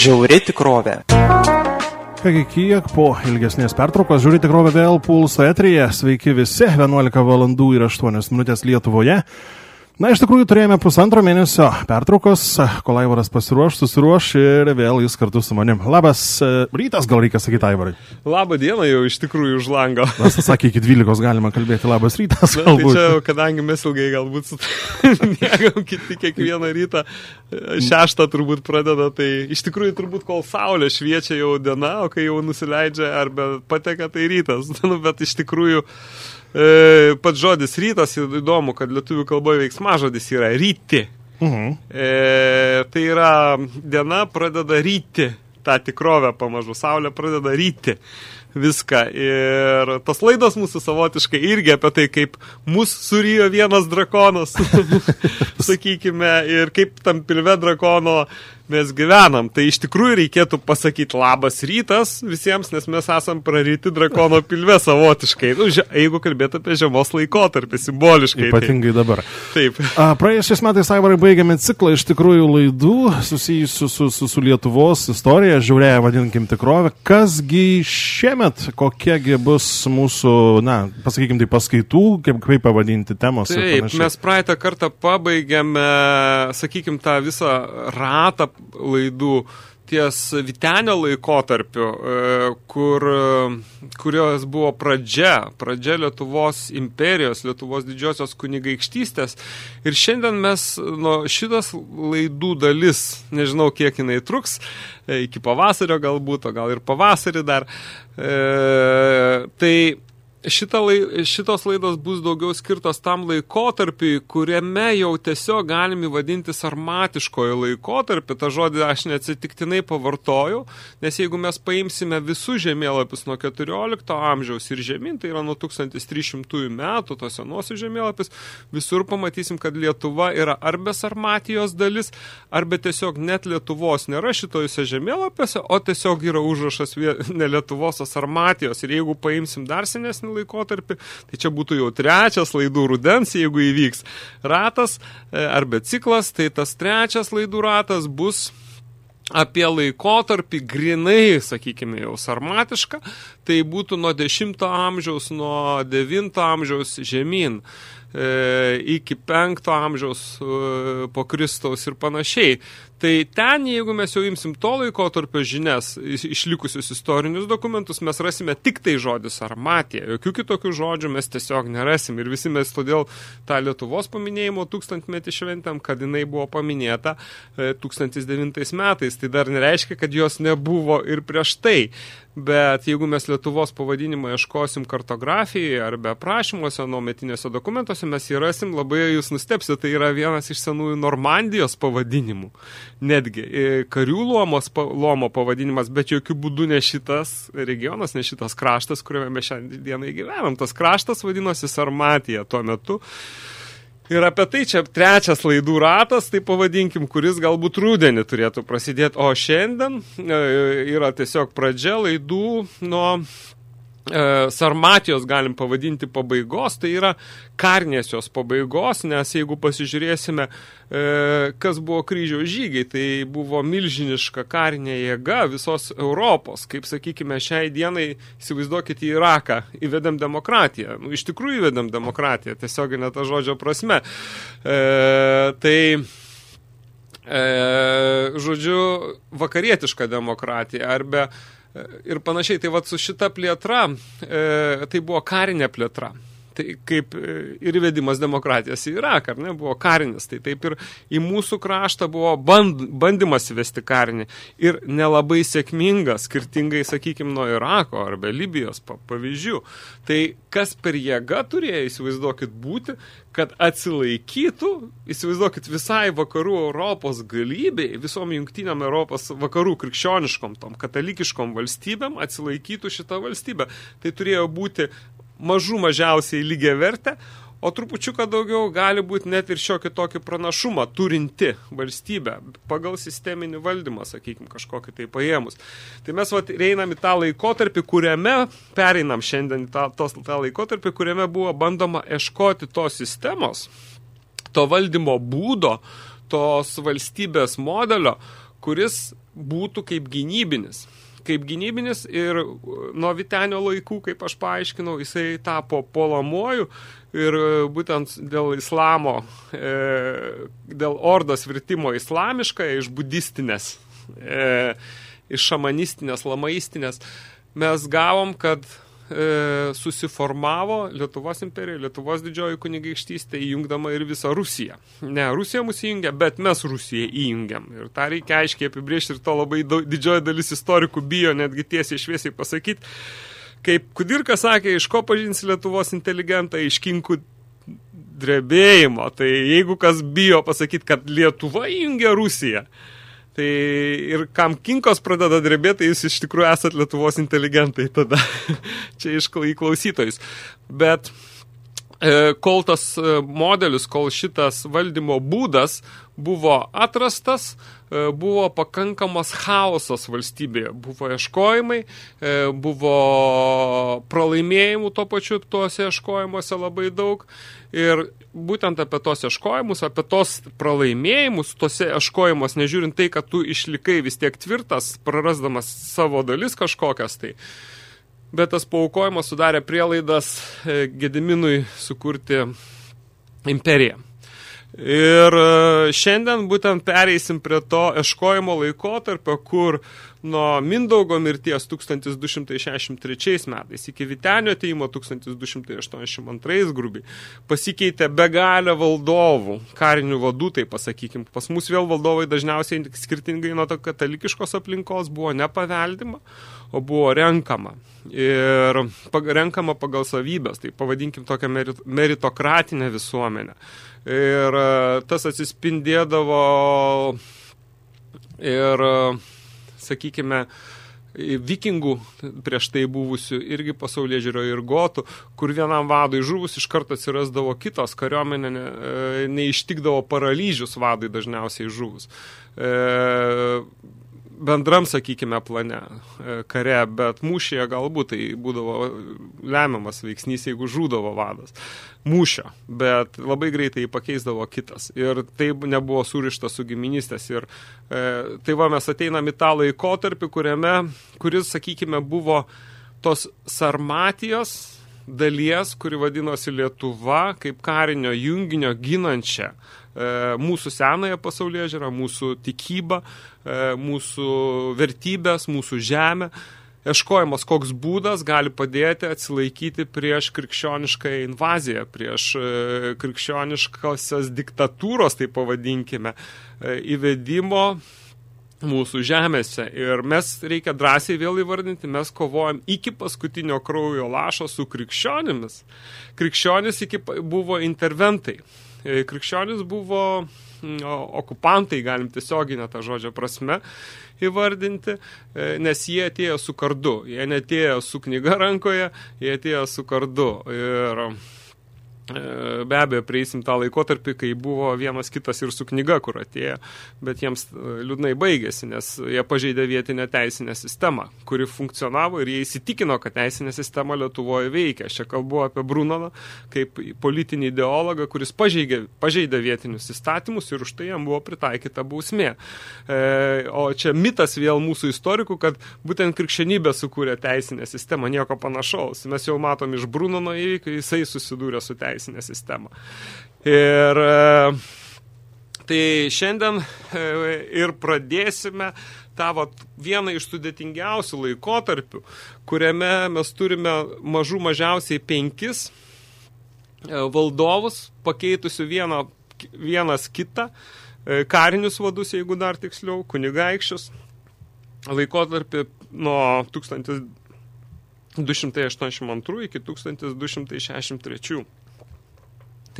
Žiauri tikrovė. Kągi kiek po ilgesnės pertraukos žiūri tikrovę vėl pulso etrija. Sveiki visi, 11 valandų ir 8 minutės Lietuvoje. Na, iš tikrųjų, turėjome pusantro mėnesio pertraukos, kol Aivaras pasiruoš, susiruoš ir vėl jis kartu su manim. Labas e, rytas, gal reikia sakyti Aivarai. Labą dieną jau iš tikrųjų už lango. Mes sakė, iki 12 galima kalbėti labas rytas. Na, tai čia, kadangi mes ilgai galbūt mėgam kiti kiekvieną rytą, šeštą turbūt pradeda, tai iš tikrųjų turbūt kol saulė šviečia jau diena, o kai jau nusileidžia arba pateka, tai rytas. Nu, bet iš tikrųjų E, pats žodis rytas, įdomu, kad lietuvių kalboje veiksmažodis yra ryti. Mhm. E, tai yra diena pradeda ryti tą tikrovę pamažu, saulė pradeda ryti viską. Ir tos laidos mūsų savotiškai irgi apie tai, kaip mus surijo vienas drakonas, sakykime, ir kaip tam pilve drakono mes gyvenam. Tai iš tikrųjų reikėtų pasakyti labas rytas visiems, nes mes esam praryti drakono pilve savotiškai. Nu, jeigu kalbėtų apie žiemos laikotarpį, simboliškai. Tai- Ypatingai tai. dabar. Taip. A, praėjusiais metais, Aivarai, baigėme ciklą iš tikrųjų laidų susijusių su, su, su Lietuvos istorija, žiaurėja vadinkim tikrovę. Kasgi šiemet, kokiegi bus mūsų, na, pasakykime, tai paskaitų, kaip, kaip pavadinti temos. Taip, mes praeitą kartą pabaigėme, sakykime, tą visą ratą laidų ties Vitenio laikotarpiu, e, kur, kurios buvo pradžia, pradžia Lietuvos imperijos, Lietuvos didžiosios kunigaikštystės. Ir šiandien mes, nu, šitas laidų dalis, nežinau kiek jinai truks, e, iki pavasario galbūt, o gal ir pavasarį dar, e, tai Šita lai, šitos laidos bus daugiau skirtos tam laikotarpiui, kuriame jau tiesiog galime vadinti sarmatiškojo laikotarpį. Ta žodį aš neatsitiktinai pavartoju, nes jeigu mes paimsime visus žemėlapius nuo 14 amžiaus ir žemyn, tai yra nuo 1300 metų, tos senosios žemėlapis, visur pamatysim, kad Lietuva yra arba sarmatijos dalis, arba tiesiog net Lietuvos nėra šitojose žemėlapiuose, o tiesiog yra užrašas ne Lietuvos, o sarmatijos. Ir jeigu paimsim dar senesnį ilgesnį laikotarpį, tai čia būtų jau trečias laidų rudens, jeigu įvyks ratas e, arba ciklas, tai tas trečias laidų ratas bus apie laikotarpį grinai, sakykime, jau sarmatišką, tai būtų nuo 10 amžiaus, nuo 9 amžiaus žemyn e, iki 5 amžiaus e, po Kristaus ir panašiai. Tai ten, jeigu mes jau imsim to laikotarpio žinias, išlikusius istorinius dokumentus, mes rasime tik tai žodis armatė. Jokių kitokių žodžių mes tiesiog nerasim. Ir visi mes todėl tą Lietuvos paminėjimo tūkstantmetį šventėm, kad jinai buvo paminėta 1009 e, metais. Tai dar nereiškia, kad jos nebuvo ir prieš tai. Bet jeigu mes Lietuvos pavadinimą ieškosim kartografijoje arba aprašymuose, nuometinėse dokumentuose, mes jį rasim, labai jūs nustepsite, tai yra vienas iš senųjų Normandijos pavadinimų netgi e, karių luomos, luomo pavadinimas, bet jokių būdų ne šitas regionas, ne šitas kraštas, kuriame mes šiandieną gyvenam. Tas kraštas vadinosi Sarmatija tuo metu. Ir apie tai čia trečias laidų ratas, tai pavadinkim, kuris galbūt rūdienį turėtų prasidėti, o šiandien e, yra tiesiog pradžia laidų nuo Sarmatijos galim pavadinti pabaigos, tai yra Karnėsios pabaigos, nes jeigu pasižiūrėsime, e, kas buvo kryžiaus žygiai, tai buvo milžiniška karinė jėga visos Europos, kaip sakykime šiai dienai, įsivaizduokite į Iraką, įvedam demokratiją, nu, iš tikrųjų įvedam demokratiją, tiesiog ne ta žodžio prasme. E, tai e, žodžiu, vakarietiška demokratija arba ir panašiai. Tai vat su šita plėtra, e, tai buvo karinė plėtra. Tai kaip e, ir įvedimas demokratijos į Iraką, ar ne, buvo karinis. Tai taip ir į mūsų kraštą buvo band, bandymas įvesti karinį. Ir nelabai sėkmingas, skirtingai, sakykime, nuo Irako arba Libijos pavyzdžių. Tai kas per jėgą turėjo, įsivaizduokit, būti, kad atsilaikytų, įsivaizduokit, visai vakarų Europos galybei, visom jungtiniam Europos vakarų krikščioniškom, tom katalikiškom valstybėm atsilaikytų šitą valstybę. Tai turėjo būti mažų mažiausiai lygiai vertę, o trupučiuką daugiau gali būti net ir šiokį tokį pranašumą turinti valstybė pagal sisteminį valdymą, sakykime, kažkokį tai paėmus. Tai mes vat, einam į tą laikotarpį, kuriame, pereinam šiandien tą, tos, tą laikotarpį, kuriame buvo bandoma ieškoti tos sistemos, to valdymo būdo, tos valstybės modelio, kuris būtų kaip gynybinis. Kaip gynybinis ir nuo Vitenio laikų, kaip aš paaiškinau, jisai tapo polamuoju ir būtent dėl islamo, dėl ordos virtimo islamišką iš budistinės, iš šamanistinės, lamaistinės, mes gavom, kad e, susiformavo Lietuvos imperija, Lietuvos didžioji kunigaikštystė įjungdama ir visą Rusiją. Ne, Rusija mus įjungia, bet mes Rusiją įjungiam. Ir tą reikia aiškiai apibriežti ir to labai daug, didžioji dalis istorikų bijo netgi tiesiai šviesiai pasakyti. Kaip Kudirka sakė, iš ko pažins Lietuvos inteligentą, iš kinkų drebėjimo. Tai jeigu kas bijo pasakyti, kad Lietuva įjungia Rusiją, Tai ir kam kinkos pradeda drebėti, tai jūs iš tikrųjų esat Lietuvos inteligentai tada. Čia iš klausytojus. Bet e, kol tas e, modelis, kol šitas valdymo būdas buvo atrastas, e, buvo pakankamas chaosas valstybėje. Buvo ieškojimai, buvo pralaimėjimų to pačiu tuose ieškojimuose labai daug. Ir būtent apie tos ieškojimus, apie tos pralaimėjimus, tose ieškojimus, nežiūrint tai, kad tu išlikai vis tiek tvirtas, prarasdamas savo dalis kažkokias, tai bet tas paukojimas sudarė prielaidas e, Gediminui sukurti imperiją. Ir e, šiandien būtent pereisim prie to ieškojimo laikotarpio, kur nuo Mindaugo mirties 1263 metais iki Vitenio ateimo 1282 grubiai pasikeitė begalę valdovų, karinių vadų, tai pasakykim. Pas mus vėl valdovai dažniausiai skirtingai nuo to katalikiškos aplinkos buvo nepaveldima, o buvo renkama. Ir renkama pagal savybės, tai pavadinkim tokią meritokratinę visuomenę. Ir e, tas atsispindėdavo ir sakykime, vikingų prieš tai buvusių irgi pasaulyje žiūrio ir gotų, kur vienam vadui žuvus iš karto atsirasdavo kitos kariuomenė, ne, e, neištikdavo paralyžius vadui dažniausiai žuvus. E, bendram, sakykime, plane e, kare, bet mūšyje galbūt tai būdavo lemiamas veiksnys, jeigu žūdavo vadas mūšio, bet labai greitai jį pakeisdavo kitas. Ir tai nebuvo surišta su giminystės. Ir e, tai va, mes ateinam į tą laikotarpį, kuriame, kuris, sakykime, buvo tos sarmatijos dalies, kuri vadinosi Lietuva, kaip karinio junginio ginančia e, mūsų senąją pasaulyje žiūrą, mūsų tikybą, e, mūsų vertybės, mūsų žemę. Ieškojimas, koks būdas gali padėti atsilaikyti prieš krikščionišką invaziją, prieš e, krikščioniškosios diktatūros, tai pavadinkime, e, įvedimo mūsų žemėse. Ir mes reikia drąsiai vėl įvardinti, mes kovojam iki paskutinio kraujo lašo su krikščionimis. Krikščionis iki buvo interventai. E, krikščionis buvo okupantai, galim tiesioginę tą žodžio prasme įvardinti, e, nes jie atėjo su kardu. Jie netėjo su knyga rankoje, jie atėjo su kardu. Ir be abejo, prieisim tą laikotarpį, kai buvo vienas kitas ir su knyga, kur atėjo, bet jiems e, liūdnai baigėsi, nes jie pažeidė vietinę teisinę sistemą, kuri funkcionavo ir jie įsitikino, kad teisinė sistema Lietuvoje veikia. Aš čia kalbu apie Brunoną kaip politinį ideologą, kuris pažeidė, pažeidė vietinius įstatymus ir už tai jam buvo pritaikyta bausmė. E, o čia mitas vėl mūsų istorikų, kad būtent krikščionybė sukūrė teisinę sistemą, nieko panašaus. Mes jau matom iš Brunono įvykių, jisai susidūrė su teisinė teisinę sistemą. Ir e, tai šiandien e, ir pradėsime tą vat, vieną iš sudėtingiausių laikotarpių, kuriame mes turime mažų mažiausiai penkis e, valdovus, pakeitusių vieną, vienas kitą, karinius vadus, jeigu dar tiksliau, kunigaikščius, laikotarpį nuo 1282 iki 1263.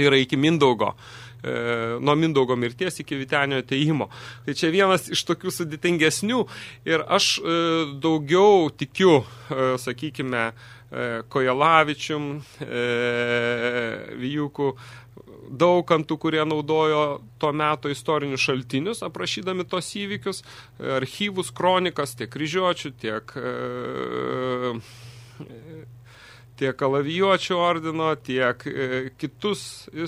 Tai yra iki Mindaugo, e, nuo Mindaugo mirties iki Vitenio ateimo. Tai čia vienas iš tokių sudėtingesnių ir aš e, daugiau tikiu, e, sakykime, Kojalavičium, e, Vijukų, daukantų, kurie naudojo to meto istorinius šaltinius, aprašydami tos įvykius, archyvus, kronikas, tiek kryžiuočių, tiek, tiek kalavijuočių ordino, tiek e, kitus e,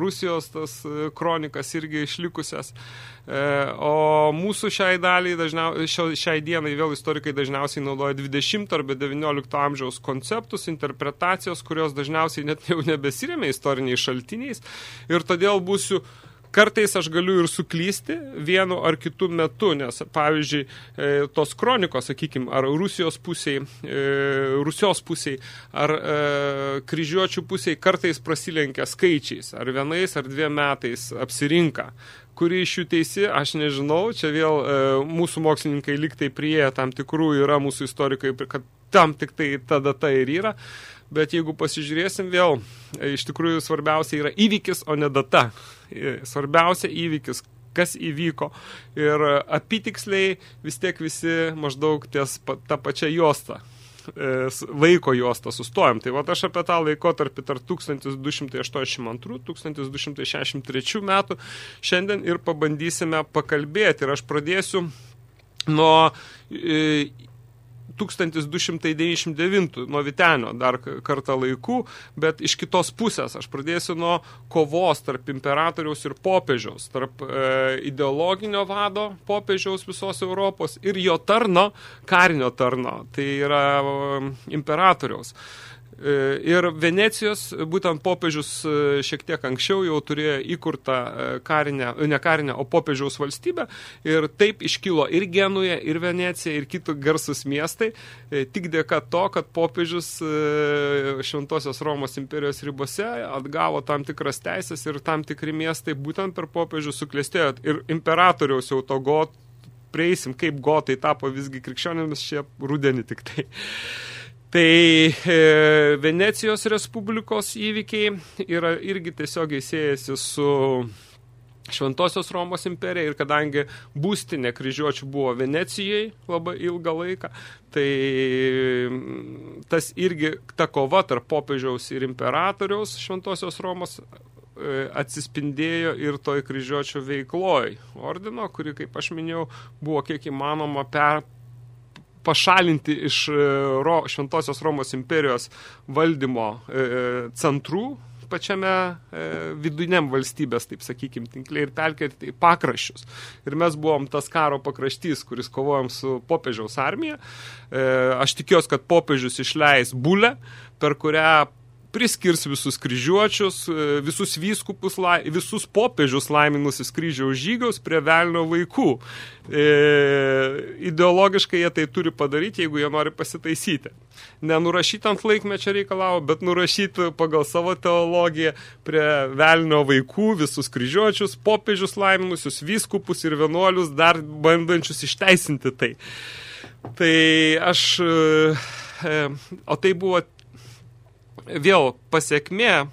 Rusijos tas e, kronikas irgi išlikusias. O mūsų šiai daliai, dažniau, šiai dienai vėl istorikai dažniausiai naudoja 20 arba 19 amžiaus konceptus, interpretacijos, kurios dažniausiai net jau nebesirėmė istoriniais šaltiniais ir todėl būsiu Kartais aš galiu ir suklysti vienu ar kitu metu, nes, pavyzdžiui, e, tos kronikos, sakykime, ar Rusijos pusiai, e, Rusijos pusiai, ar e, kryžiuočių pusiai kartais prasilenkia skaičiais, ar vienais ar dviem metais apsirinka. Kuri iš jų teisi, aš nežinau, čia vėl e, mūsų mokslininkai liktai prie tam tikrų yra mūsų istorikai, kad tam tik tai ta data ir yra, bet jeigu pasižiūrėsim vėl, e, iš tikrųjų svarbiausia yra įvykis, o ne data. E, svarbiausia įvykis, kas įvyko. Ir apitiksliai vis tiek visi maždaug ties tą pačią juostą e, laiko juostą sustojom. Tai va aš apie tą laikotarpį tarp 1282-1263 metų šiandien ir pabandysime pakalbėti. Ir aš pradėsiu nuo 1299 nuo Vitenio dar kartą laikų, bet iš kitos pusės aš pradėsiu nuo kovos tarp imperatoriaus ir popiežiaus, tarp e, ideologinio vado popiežiaus visos Europos ir jo tarno, karinio tarno, tai yra e, imperatoriaus. E, ir Venecijos, būtent popiežius e, šiek tiek anksčiau jau turėjo įkurtą e, karinę, ne karinę, o popiežiaus valstybę. Ir taip iškilo ir Genuje, ir Venecija, ir kitų garsus miestai. Tik dėka to, kad popiežius Šventosios Romos imperijos ribose atgavo tam tikras teisės ir tam tikri miestai būtent per popiežių suklestėjo. Ir imperatoriaus jau to got prieisim, kaip gotai tapo visgi krikščionėmis šie rudenį tik tai. Tai e, Venecijos Respublikos įvykiai yra irgi tiesiogiai siejasi su Šventosios Romos imperija ir kadangi būstinė kryžiuočių buvo Venecijai labai ilgą laiką, tai tas irgi ta kova tarp popiežiaus ir imperatoriaus Šventosios Romos e, atsispindėjo ir toj kryžiuočio veikloj. Ordino, kuri, kaip aš minėjau, buvo kiek įmanoma per, pašalinti iš e, Ro, Šventosios Romos imperijos valdymo e, centrų pačiame e, vidiniam valstybės, taip sakykim, tinkliai ir perkelti į pakraščius. Ir mes buvom tas karo pakraštys, kuris kovojom su popiežiaus armija. E, aš tikiuosi, kad popiežius išleis bulę, per kurią priskirs visus kryžiuočius, e, visus vyskupus, visus popiežius laiminusius kryžiaus žygiaus prie velnio vaikų. E, ideologiškai jie tai turi padaryti, jeigu jie nori pasitaisyti. Nenurašyti ant laikmečio reikalavo, bet nurašyti pagal savo teologiją prie velnio vaikų visus kryžiuočius, popiežius laiminusius, vyskupus ir vienuolius dar bandančius išteisinti tai. Tai aš, e, o tai buvo vėl pasiekmė,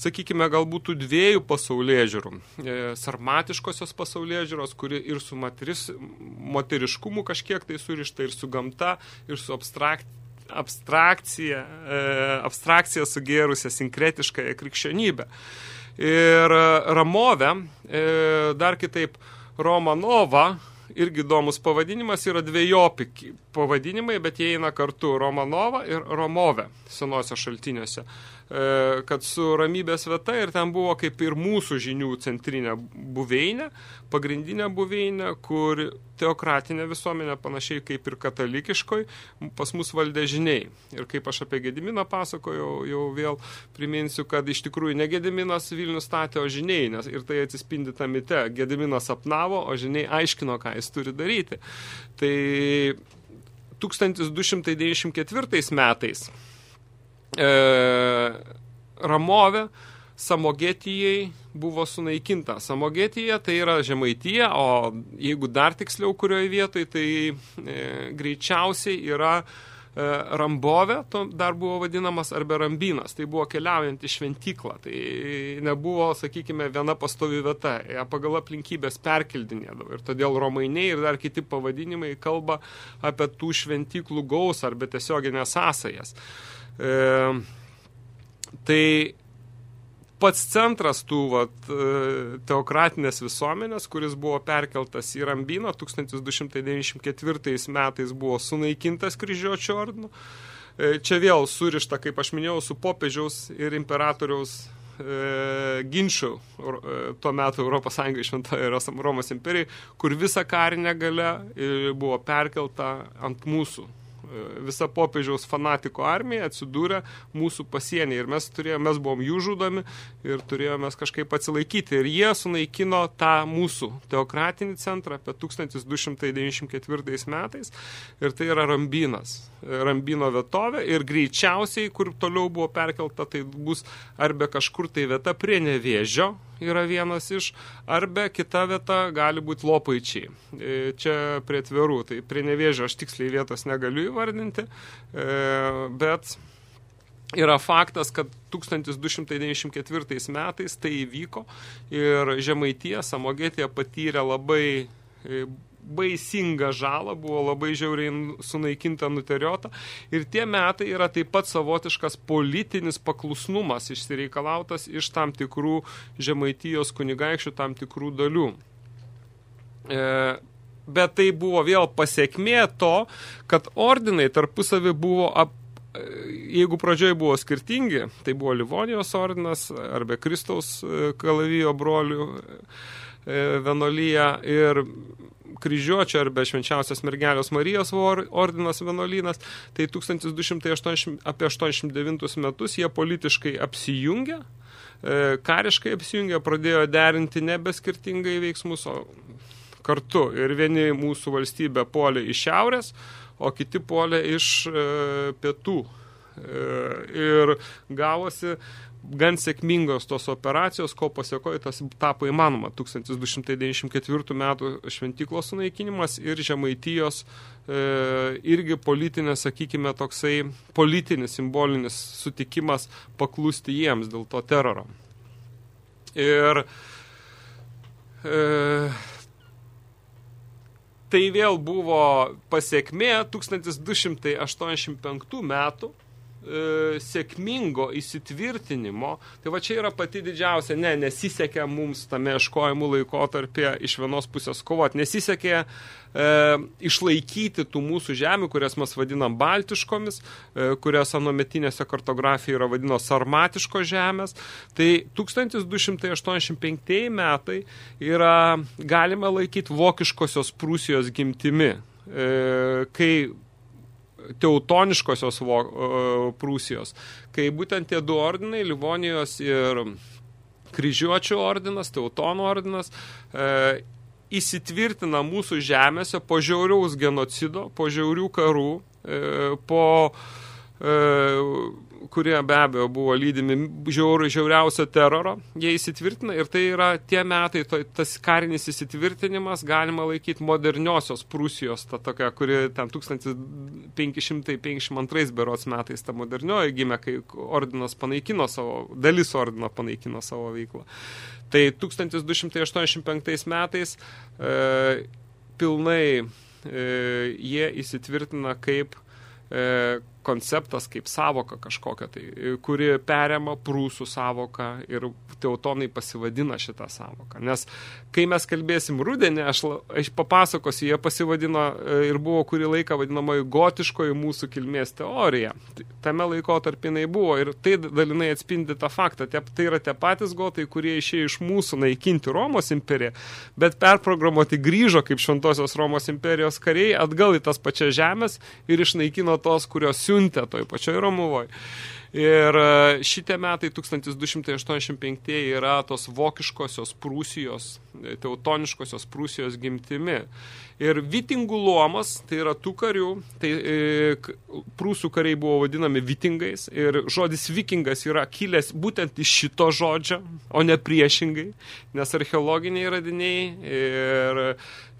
sakykime, galbūt dviejų pasaulyje žiūrų. E, sarmatiškosios pasaulyje žiūros, kuri ir su materis, moteriškumu kažkiek tai surišta, ir su gamta, ir su abstrakt, abstrakcija, e, abstrakcija sugėrusią sinkretiškąją krikščionybę. Ir Ramovė, e, dar kitaip Romanova, irgi įdomus pavadinimas, yra dviejopi pavadinimai, bet jie eina kartu Romanova ir Romove senosios šaltiniuose. E, kad su ramybės vieta ir ten buvo kaip ir mūsų žinių centrinė buveinė, pagrindinė buveinė, kur teokratinė visuomenė panašiai kaip ir katalikiškoj pas mus valdė žiniai. Ir kaip aš apie Gediminą pasakojau, jau vėl priminsiu, kad iš tikrųjų ne Gediminas Vilnių statė, o žiniai, nes ir tai atsispindi tą mite. Gediminas sapnavo, o žiniai aiškino, ką jis turi daryti. Tai 1294 metais e, Ramovė Samogetijai buvo sunaikinta. Samogetija tai yra Žemaitija, o jeigu dar tiksliau kurioje vietoje, tai e, greičiausiai yra e, Rambovė, to dar buvo vadinamas, arba Rambynas. Tai buvo keliaujant į šventyklą. Tai nebuvo, sakykime, viena pastovi vieta. Ją pagal aplinkybės perkeldinėdavo. Ir todėl romainiai ir dar kiti pavadinimai kalba apie tų šventyklų gausą arba tiesioginės sąsajas. E, tai pats centras tų vat, e, teokratinės visuomenės, kuris buvo perkeltas į Rambyną, 1294 metais buvo sunaikintas kryžiuočio ordinu. e, čia vėl surišta, kaip aš minėjau, su popiežiaus ir imperatoriaus e, ginčių tuo metu Europos Sąjungai šventoje Romos imperijai, kur visa karinė gale buvo perkelta ant mūsų visa popiežiaus fanatiko armija atsidūrė mūsų pasienyje ir mes, turėjome, mes buvom jų žudomi ir turėjome kažkaip atsilaikyti. Ir jie sunaikino tą mūsų teokratinį centrą apie 1294 metais ir tai yra Rambynas, Rambino vietovė ir greičiausiai, kur toliau buvo perkelta, tai bus arba kažkur tai vieta prie nevėžio, yra vienas iš, arba kita vieta gali būti lopaičiai. E, čia prie tverų, tai prie nevėžio aš tiksliai vietos negaliu įvardinti, e, bet yra faktas, kad 1294 metais tai įvyko ir Žemaitie, Samogėtėje patyrė labai e, baisingą žalą, buvo labai žiauriai sunaikinta, nuteriota. Ir tie metai yra taip pat savotiškas politinis paklusnumas išsireikalautas iš tam tikrų žemaitijos kunigaikščių tam tikrų dalių. E, bet tai buvo vėl pasiekmė to, kad ordinai tarpusavį buvo ap, jeigu pradžioje buvo skirtingi, tai buvo Livonijos ordinas arba Kristaus e, kalavijo brolių e, vienolyje ir kryžiuočio arba švenčiausios mergelės Marijos ordinas vienuolynas, tai 1280, apie 89 metus jie politiškai apsijungia, e, kariškai apsijungia, pradėjo derinti nebe skirtingai veiksmus, o kartu. Ir vieni mūsų valstybė polė iš šiaurės, o kiti polė iš e, pietų. E, ir gavosi gan sėkmingos tos operacijos, ko pasiekoje tas tapo įmanoma. 1294 metų šventyklos sunaikinimas ir Žemaitijos e, irgi politinės, sakykime, toksai politinis, simbolinis sutikimas paklusti jiems dėl to teroro. Ir e, tai vėl buvo pasiekmė 1285 metų e, sėkmingo įsitvirtinimo, tai va čia yra pati didžiausia, ne, nesisekė mums tame iškojimų laikotarpė iš vienos pusės kovoti, nesisekė e, išlaikyti tų mūsų žemių, kurias mes vadinam baltiškomis, e, kurias anometinėse kartografijoje yra vadino sarmatiško žemės, tai 1285 metai yra galima laikyti vokiškosios Prūsijos gimtimi, e, kai teutoniškosios Prūsijos, kai būtent tie du ordinai, Livonijos ir kryžiuočių ordinas, teutonų ordinas, e, įsitvirtina mūsų žemėse po žiauriaus genocido, po žiaurių karų, e, po e, kurie be abejo buvo lydimi žiaur, žiauriausio teroro, jie įsitvirtina ir tai yra tie metai, to, tas karinis įsitvirtinimas galima laikyti moderniosios Prūsijos, ta tokia, kuri ten 1552 berots metais ta modernioji gimė, kai ordinas panaikino savo, dalis ordino panaikino savo veiklą. Tai 1285 metais e, pilnai e, jie įsitvirtina kaip e, konceptas kaip savoka kažkokia, tai, kuri perėma prūsų savoką ir teutonai pasivadina šitą savoką. Nes kai mes kalbėsim rudenį, aš, aš papasakosiu, jie pasivadino e, ir buvo kurį laiką vadinamoji gotiškoji mūsų kilmės teorija. Tame laiko tarpinai buvo ir tai dalinai atspindi tą faktą. Tai yra tie patys gotai, kurie išėjo iš mūsų naikinti Romos imperiją, bet perprogramuoti grįžo kaip šventosios Romos imperijos kariai atgal į tas pačias žemės ir išnaikino tos, kurios siūlė siuntė toj pačioj Romuvoj. Ir e, šitie metai 1285 yra tos vokiškosios Prūsijos, e, teutoniškosios Prūsijos gimtimi. Ir vitingų luomas, tai yra tų karių, tai e, prūsų kariai buvo vadinami vitingais ir žodis vikingas yra kilęs būtent iš šito žodžio, o ne priešingai, nes archeologiniai radiniai ir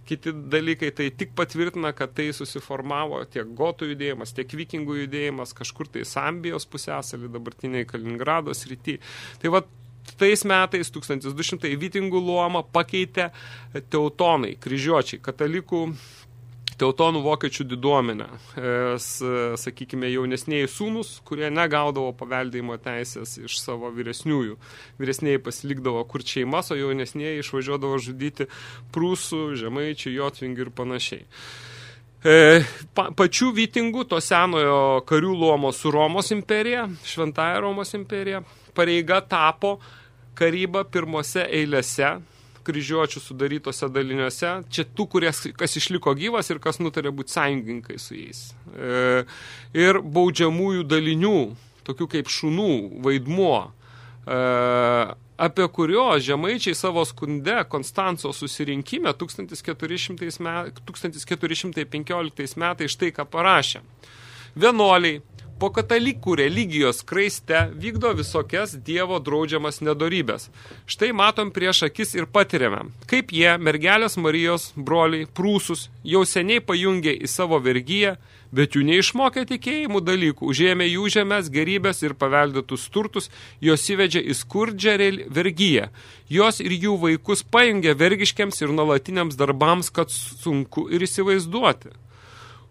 kiti dalykai tai tik patvirtina, kad tai susiformavo tiek gotų judėjimas, tiek vikingų judėjimas kažkur tai Sambijos pusėsalį, dabartiniai Kaliningrado srity. Tai va, tais metais 1200 vitingų luomą pakeitė teutonai, kryžiuočiai, katalikų teutonų vokiečių diduomenę, sakykime, jaunesnėjai sūnus, kurie negaudavo paveldėjimo teisės iš savo vyresniųjų. Vyresnėjai pasilikdavo kur šeimas, o jaunesnėjai išvažiuodavo žudyti prūsų, žemaičių, jotvingių ir panašiai. E, pa, pačių vytingų, to senojo karių luomo su Romos imperija, šventąją Romos imperija, pareiga tapo karyba pirmose eilėse, kryžiuočių sudarytose daliniuose, čia tų, kurie, kas išliko gyvas ir kas nutarė būti sąjungininkai su jais. E, ir baudžiamųjų dalinių, tokių kaip šunų vaidmuo, e, apie kurio žemaičiai savo skunde Konstanco susirinkime 1400 met, 1415 metais štai ką parašė. Vienuoliai, po katalikų religijos kraiste vykdo visokias Dievo draudžiamas nedorybės. Štai matom prieš akis ir patiriame, kaip jie, mergelės Marijos, broliai, prūsus, jau seniai pajungė į savo vergyją, bet jų neišmokė tikėjimų dalykų, užėmė jų žemės, gerybės ir paveldėtus turtus, jos įvedžia į skurdžią vergyją. Jos ir jų vaikus pajungė vergiškiams ir nuolatiniams darbams, kad sunku ir įsivaizduoti.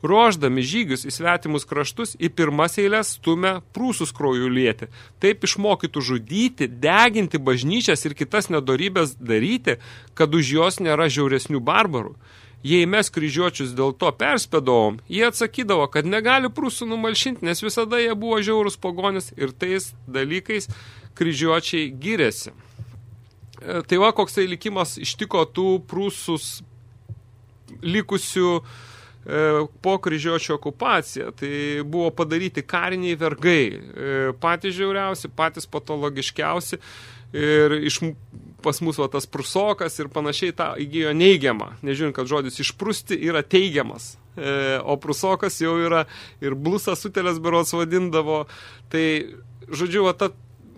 Ruoždami žygius į svetimus kraštus į pirmas eilės stumia prūsus krauju lieti. Taip išmokytų žudyti, deginti bažnyčias ir kitas nedorybės daryti, kad už jos nėra žiauresnių barbarų. Jei mes kryžiuočius dėl to perspėdavom, jie atsakydavo, kad negali prūsų numalšinti, nes visada jie buvo žiaurus pogonis ir tais dalykais kryžiuočiai gyrėsi. E, tai va, koks tai likimas ištiko tų prūsus likusių uh, po kryžiuočio okupaciją, tai buvo padaryti kariniai vergai, e, patys žiauriausi, patys patologiškiausi. Ir iš pas mus va, tas prusokas ir panašiai tą įgyjo neigiamą, nežiūrint, kad žodis išprusti yra teigiamas, e, o prusokas jau yra ir blusas sutelės berots vadindavo, tai žodžiu, va, ta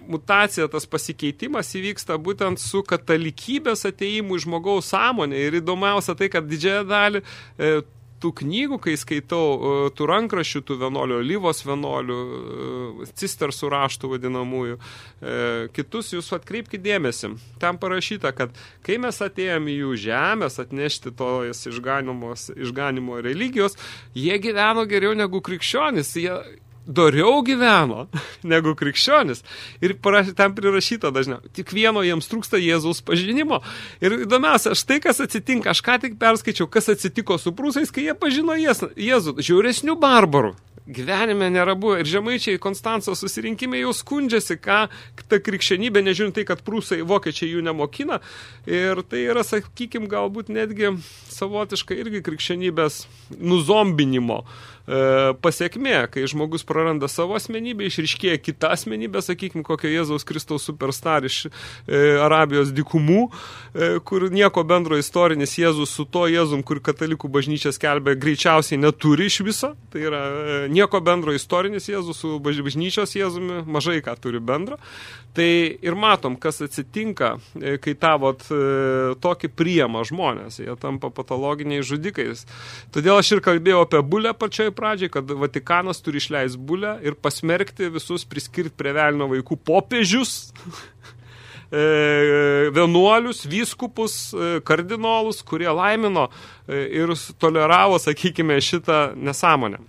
mutacija, tas pasikeitimas įvyksta būtent su katalikybės ateimu į žmogaus sąmonę. Ir įdomiausia tai, kad didžiąją dalį e, tų knygų, kai skaitau, e, tų rankraščių, tų vienuolių, lyvos vienuolių, e, cistersų raštų vadinamųjų, e, kitus jūs atkreipkite dėmesį. Ten parašyta, kad kai mes atėjome į jų žemės atnešti tos išganimo religijos, jie gyveno geriau negu krikščionis. Jie doriau gyveno negu krikščionis. Ir ten prirašyta dažniau. Tik vieno jiems trūksta Jėzaus pažinimo. Ir įdomiausia, štai kas atsitinka, aš ką tik perskaičiau, kas atsitiko su prūsais, kai jie pažino Jėzų. Žiauresnių barbarų gyvenime nėra buvę. Ir žemaičiai Konstanco susirinkime jau skundžiasi, ką ta krikščionybė, nežiūrint tai, kad prūsai vokiečiai jų nemokina. Ir tai yra, sakykim, galbūt netgi savotiškai irgi krikščionybės nuzombinimo pasiekmė, kai žmogus praranda savo asmenybę, išriškėja kita asmenybė, sakykime, kokia Jėzaus Kristaus superstar iš e, Arabijos dikumų, e, kur nieko bendro istorinis Jėzus su to Jėzum, kur katalikų bažnyčia skelbia, greičiausiai neturi iš viso. Tai yra e, nieko bendro istorinis Jėzus su bažnyčios Jėzumi, mažai ką turi bendro. Tai ir matom, kas atsitinka, e, kai tavot e, tokį priema žmonės, jie tampa patologiniais žudikais. Todėl aš ir kalbėjau apie bulę pačioj pradžiai, kad Vatikanas turi išleisti bulę ir pasmerkti visus priskirti prie velnio vaikų popiežius, e, vienuolius, vyskupus, e, kardinolus, kurie laimino e, ir toleravo, sakykime, šitą nesąmonę.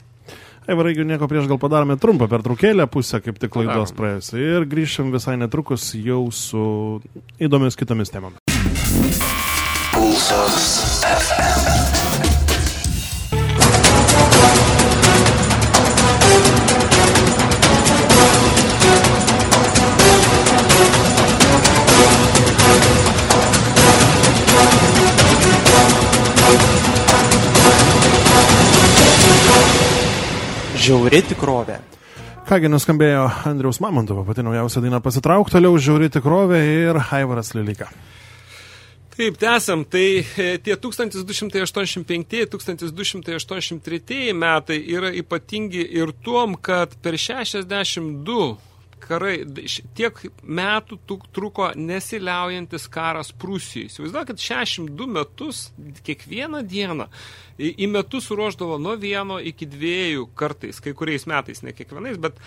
Aivarai, jeigu nieko prieš, gal padarome trumpą pertraukėlę, pusę kaip tik laidos praėjus. Ir grįšim visai netrukus jau su įdomios kitomis temomis. Pulsas FM. Žiauri tikrovė. Kągi nuskambėjo Andriaus Mamontovo, pati naujausia daina pasitrauk, toliau Žiauri tikrovė ir Aivaras Lilika. Taip, tęsiam. Tai e, tie 1285-1283 metai yra ypatingi ir tuom, kad per 62 karai, tiek metų truko nesiliaujantis karas Prūsijai. Įsivaizduokit, 62 metus, kiekvieną dieną, į metus suruoždavo nuo vieno iki dviejų kartais, kai kuriais metais, ne kiekvienais, bet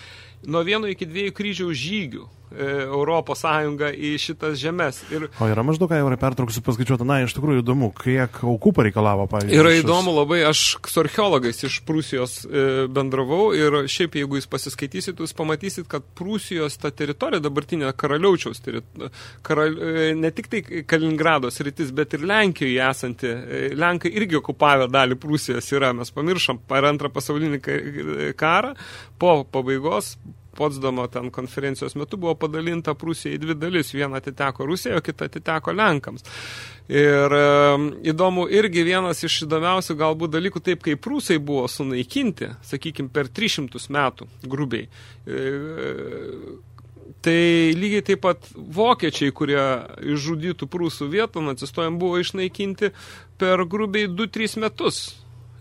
nuo vieno iki dviejų kryžiaus žygių E, Europos Sąjungą į šitas žemės. Ir, o yra maždaug, ką jau yra pertraukusi paskaičiuota, na, iš tikrųjų įdomu, kiek aukų pareikalavo, pavyzdžiui. Yra šis... įdomu labai, aš su archeologais iš Prūsijos e, bendravau ir šiaip, jeigu jūs pasiskaitysit, jūs pamatysit, kad Prūsijos ta teritorija, dabartinė Karaliaučiaus teritorija, karal, e, ne tik tai Kaliningrados rytis, bet ir Lenkijoje esanti, e, Lenkai irgi okupavę dalį Prūsijos yra, mes pamiršom per antrą pasaulinį karą, po pabaigos Potsdamo ten konferencijos metu buvo padalinta Prūsija į dvi dalis. Viena atiteko Rusijai, o kita atiteko Lenkams. Ir e, įdomu irgi vienas iš įdomiausių galbūt dalykų, taip kaip prūsai buvo sunaikinti, sakykime, per 300 metų grubiai. E, tai lygiai taip pat vokiečiai, kurie išžudytų prūsų vietą, nacistojam buvo išnaikinti per grubiai 2-3 metus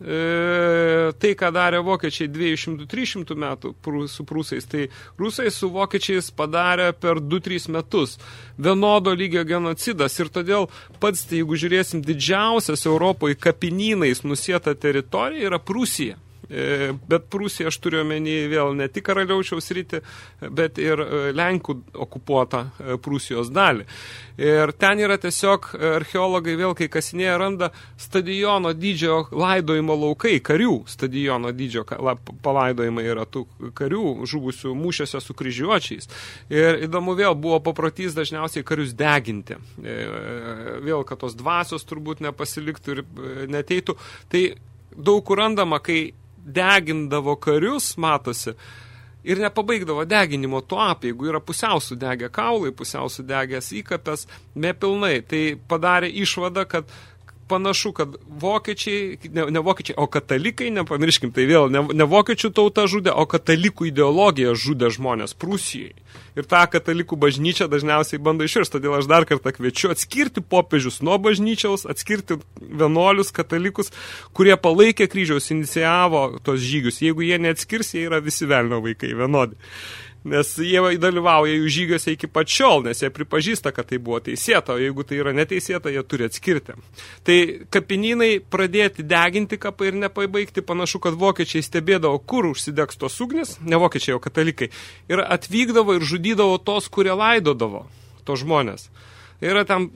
tai, ką darė vokiečiai 200-300 metų su prūsais, tai rusai su vokiečiais padarė per 2-3 metus vienodo lygio genocidas ir todėl pats, tai, jeigu žiūrėsim, didžiausias Europoje kapinynais nusieta teritorija yra Prūsija. E, bet Prūsija, aš turiu omeny vėl ne tik Karaliaučiaus rytį, bet ir e, Lenkų okupuotą e, Prūsijos dalį. Ir ten yra tiesiog archeologai vėl, kai kasinėje randa stadiono dydžio laidojimo laukai, karių stadiono dydžio palaidojimai yra tų karių žuvusių mūšiuose su kryžiuočiais. Ir įdomu vėl buvo paprotys dažniausiai karius deginti. Vėl, kad tos dvasios turbūt nepasiliktų ir neteitų. Tai daug kur randama, kai degindavo karius, matosi, ir nepabaigdavo deginimo tuo apėjigu, yra pusiau sudegę kaulai, pusiau sudegęs įkapės, nepilnai. Tai padarė išvadą, kad panašu, kad vokiečiai, ne, ne vokiečiai, o katalikai, nepamirškim, tai vėl ne, ne vokiečių tauta žudė, o katalikų ideologija žudė žmonės Prūsijai. Ir tą katalikų bažnyčią dažniausiai bando iširsti, todėl aš dar kartą kviečiu atskirti popiežius nuo bažnyčiaus, atskirti vienuolius katalikus, kurie palaikė kryžiaus, inicijavo tos žygius. Jeigu jie neatskirs, jie yra visi velnio vaikai vienodi nes jie dalyvauja jų žygiuose iki pačiol, nes jie pripažįsta, kad tai buvo teisėta, o jeigu tai yra neteisėta, jie turi atskirti. Tai kapinynai pradėti deginti kapai ir nepabaigti, panašu, kad vokiečiai stebėdavo, kur užsidegs tos ugnis, ne vokiečiai, o katalikai, ir atvykdavo ir žudydavo tos, kurie laidodavo tos žmonės. Yra tam